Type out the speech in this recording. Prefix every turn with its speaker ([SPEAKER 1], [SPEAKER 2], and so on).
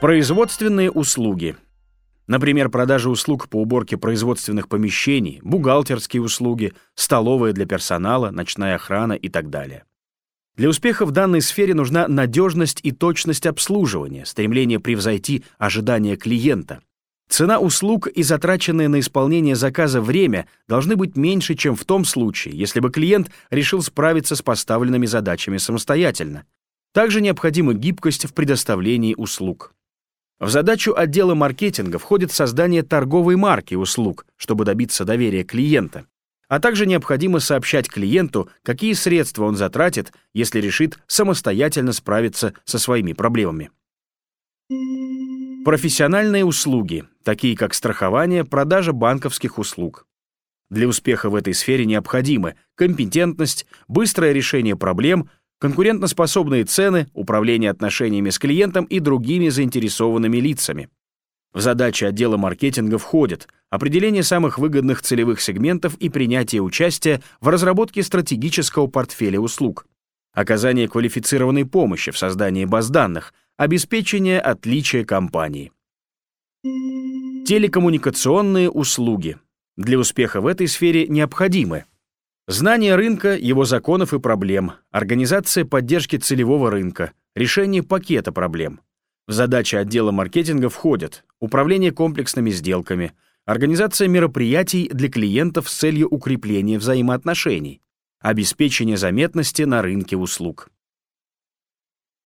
[SPEAKER 1] Производственные услуги. Например, продажа услуг по уборке производственных помещений, бухгалтерские услуги, столовая для персонала, ночная охрана и так далее. Для успеха в данной сфере нужна надежность и точность обслуживания, стремление превзойти ожидания клиента. Цена услуг и затраченное на исполнение заказа время должны быть меньше, чем в том случае, если бы клиент решил справиться с поставленными задачами самостоятельно. Также необходима гибкость в предоставлении услуг. В задачу отдела маркетинга входит создание торговой марки услуг, чтобы добиться доверия клиента. А также необходимо сообщать клиенту, какие средства он затратит, если решит самостоятельно справиться со своими проблемами. Профессиональные услуги, такие как страхование, продажа банковских услуг. Для успеха в этой сфере необходимы компетентность, быстрое решение проблем, конкурентоспособные цены, управление отношениями с клиентом и другими заинтересованными лицами. В задачи отдела маркетинга входит определение самых выгодных целевых сегментов и принятие участия в разработке стратегического портфеля услуг, оказание квалифицированной помощи в создании баз данных, обеспечение отличия компании. Телекоммуникационные услуги. Для успеха в этой сфере необходимы Знание рынка, его законов и проблем, организация поддержки целевого рынка, решение пакета проблем. В задачи отдела маркетинга входят управление комплексными сделками, организация мероприятий для клиентов с целью укрепления взаимоотношений, обеспечение заметности на рынке услуг.